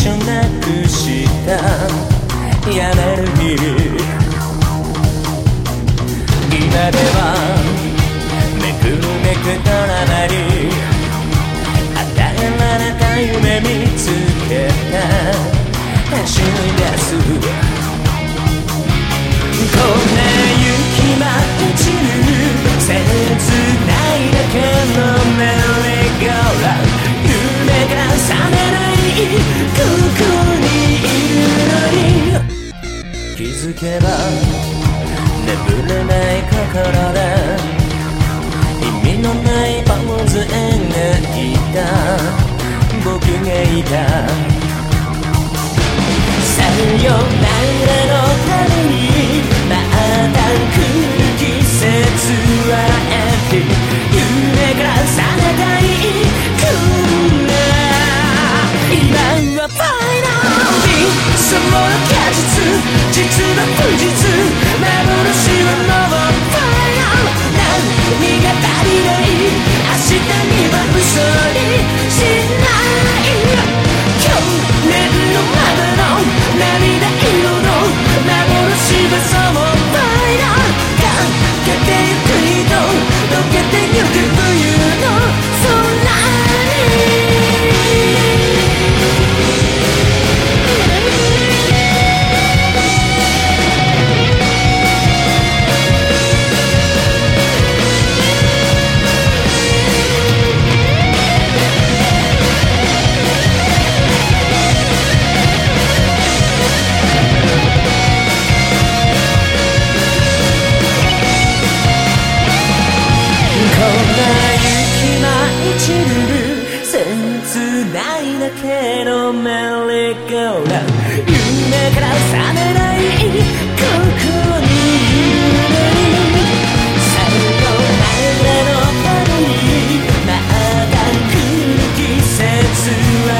所なくした。やめる。日今ではめくるめくとらなり。与えられた夢見つけた走り出す。こん。なづけば眠れない心で意味のないポーズ描いた僕がいた。さよならの実の不実幻はノーファイナル何が足りない明日には嘘にないだけのメリーゴーラン夢から覚めないここにいるのにさよならのためにまた来る季節は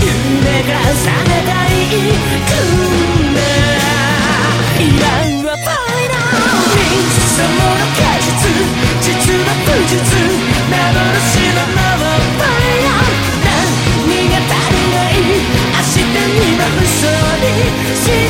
夢から覚めたいくら今はファイナルその果実実は不実ル